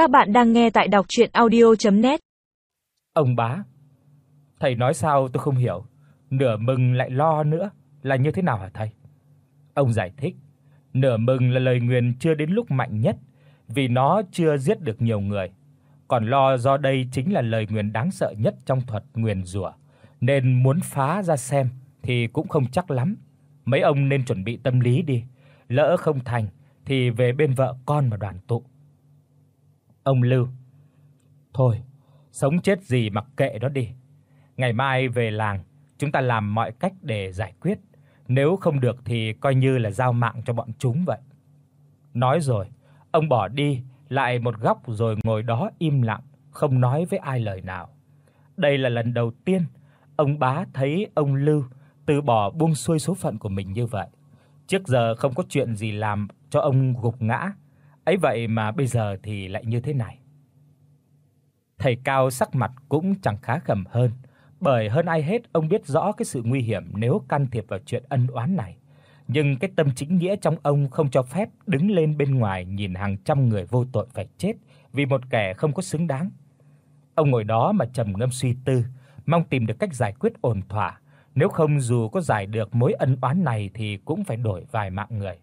Các bạn đang nghe tại đọc audio net Ông bá, thầy nói sao tôi không hiểu, nửa mừng lại lo nữa, là như thế nào hả thầy? Ông giải thích, nửa mừng là lời nguyền chưa đến lúc mạnh nhất, vì nó chưa giết được nhiều người. Còn lo do đây chính là lời nguyền đáng sợ nhất trong thuật nguyền rủa, nên muốn phá ra xem thì cũng không chắc lắm. Mấy ông nên chuẩn bị tâm lý đi, lỡ không thành thì về bên vợ con mà đoàn tụ. Ông Lưu: "Thôi, sống chết gì mặc kệ nó đi. Ngày mai về làng, chúng ta làm mọi cách để giải quyết, nếu không được thì coi như là giao mạng cho bọn chúng vậy." Nói rồi, ông bỏ đi lại một góc rồi ngồi đó im lặng, không nói với ai lời nào. Đây là lần đầu tiên ông bá thấy ông Lưu từ bỏ buông xuôi số phận của mình như vậy. Trước giờ không có chuyện gì làm cho ông gục ngã, ấy vậy mà bây giờ thì lại như thế này. Thầy Cao sắc mặt cũng chẳng khá khẩm hơn, bởi hơn ai hết ông biết rõ cái sự nguy hiểm nếu can thiệp vào chuyện ân oán này. Nhưng cái tâm chính nghĩa trong ông không cho phép đứng lên bên ngoài nhìn hàng trăm người vô tội phải chết vì một kẻ không có xứng đáng. Ông ngồi đó mà trầm ngâm suy tư, mong tìm được cách giải quyết ổn thỏa, nếu không dù có giải được mối ân oán này thì cũng phải đổi vài mạng người.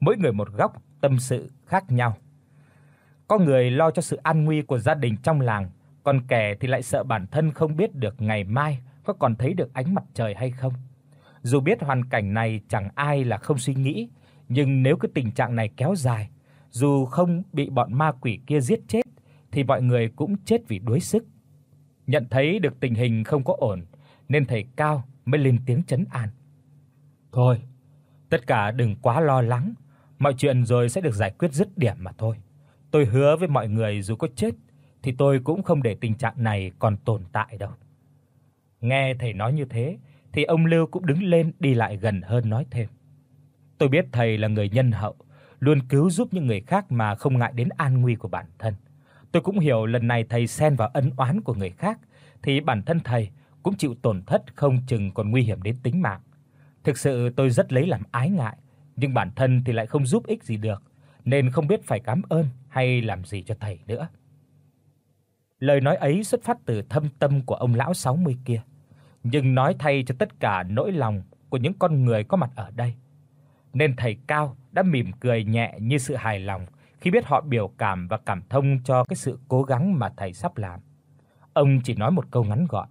Mỗi người một góc tâm sự khác nhau. Có người lo cho sự an nguy của gia đình trong làng, còn kẻ thì lại sợ bản thân không biết được ngày mai có còn thấy được ánh mặt trời hay không. Dù biết hoàn cảnh này chẳng ai là không suy nghĩ, nhưng nếu cứ tình trạng này kéo dài, dù không bị bọn ma quỷ kia giết chết thì mọi người cũng chết vì đuối sức. Nhận thấy được tình hình không có ổn, nên thầy Cao mới lên tiếng trấn an. "Thôi, tất cả đừng quá lo lắng, mọi chuyện rồi sẽ được giải quyết dứt điểm mà thôi. Tôi hứa với mọi người dù có chết thì tôi cũng không để tình trạng này còn tồn tại đâu." Nghe thầy nói như thế thì ông Lưu cũng đứng lên đi lại gần hơn nói thêm. "Tôi biết thầy là người nhân hậu, luôn cứu giúp những người khác mà không ngại đến an nguy của bản thân. Tôi cũng hiểu lần này thầy xen vào ân oán của người khác thì bản thân thầy cũng chịu tổn thất không chừng còn nguy hiểm đến tính mạng. Thực sự tôi rất lấy làm ái ngại, nhưng bản thân thì lại không giúp ích gì được, nên không biết phải cảm ơn hay làm gì cho thầy nữa. Lời nói ấy xuất phát từ thâm tâm của ông lão 60 kia, nhưng nói thay cho tất cả nỗi lòng của những con người có mặt ở đây. Nên thầy Cao đã mỉm cười nhẹ như sự hài lòng khi biết họ biểu cảm và cảm thông cho cái sự cố gắng mà thầy sắp làm. Ông chỉ nói một câu ngắn gọn: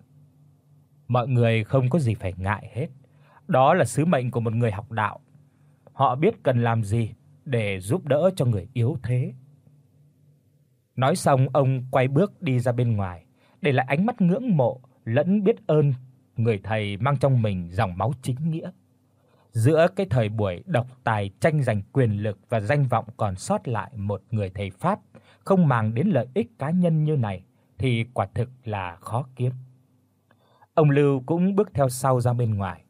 Mọi người không có gì phải ngại hết. Đó là sứ mệnh của một người học đạo. Họ biết cần làm gì để giúp đỡ cho người yếu thế. Nói xong ông quay bước đi ra bên ngoài, để lại ánh mắt ngưỡng mộ lẫn biết ơn người thầy mang trong mình dòng máu chính nghĩa. Giữa cái thời buổi độc tài tranh giành quyền lực và danh vọng còn sót lại một người thầy pháp không màng đến lợi ích cá nhân như này thì quả thực là khó kiếm. Ông Lưu cũng bước theo sau ra bên ngoài.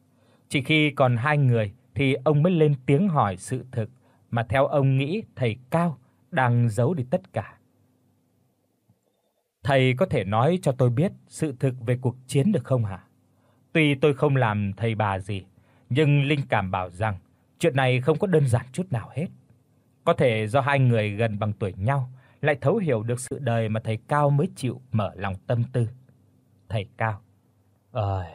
Chỉ khi còn hai người thì ông mới lên tiếng hỏi sự thực mà theo ông nghĩ thầy Cao đang giấu đi tất cả. Thầy có thể nói cho tôi biết sự thực về cuộc chiến được không hả? Tuy tôi không làm thầy bà gì, nhưng linh cảm bảo rằng chuyện này không có đơn giản chút nào hết. Có thể do hai người gần bằng tuổi nhau lại thấu hiểu được sự đời mà thầy Cao mới chịu mở lòng tâm tư. Thầy Cao Ơi,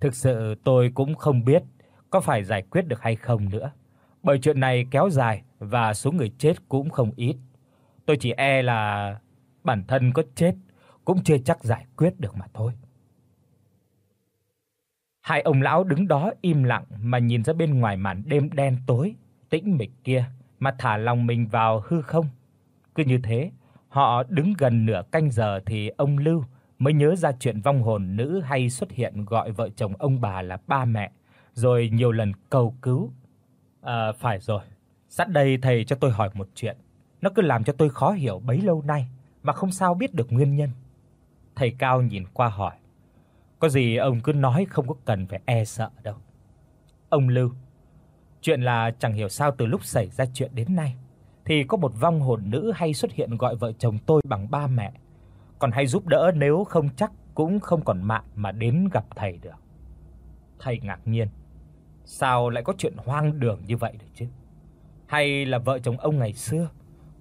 thực sự tôi cũng không biết có phải giải quyết được hay không nữa. Bởi chuyện này kéo dài và số người chết cũng không ít. Tôi chỉ e là bản thân có chết cũng chưa chắc giải quyết được mà thôi. Hai ông lão đứng đó im lặng mà nhìn ra bên ngoài màn đêm đen tối, tĩnh mịch kia mà thả lòng mình vào hư không. Cứ như thế, họ đứng gần nửa canh giờ thì ông Lưu mới nhớ ra chuyện vong hồn nữ hay xuất hiện gọi vợ chồng ông bà là ba mẹ, rồi nhiều lần cầu cứu. À phải rồi, sẵn đây thầy cho tôi hỏi một chuyện, nó cứ làm cho tôi khó hiểu bấy lâu nay mà không sao biết được nguyên nhân. Thầy Cao nhìn qua hỏi: "Có gì ông cứ nói không có cần phải e sợ đâu." Ông Lưu: "Chuyện là chẳng hiểu sao từ lúc xảy ra chuyện đến nay thì có một vong hồn nữ hay xuất hiện gọi vợ chồng tôi bằng ba mẹ." còn hay giúp đỡ nếu không chắc cũng không còn mạng mà đến gặp thầy được. Thầy ngạc nhiên, sao lại có chuyện hoang đường như vậy được chứ? Hay là vợ chồng ông ngày xưa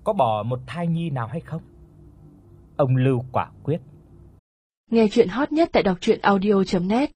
có bỏ một thai nhi nào hay không? Ông Lưu quả quyết. Nghe truyện hot nhất tại doctruyenaudio.net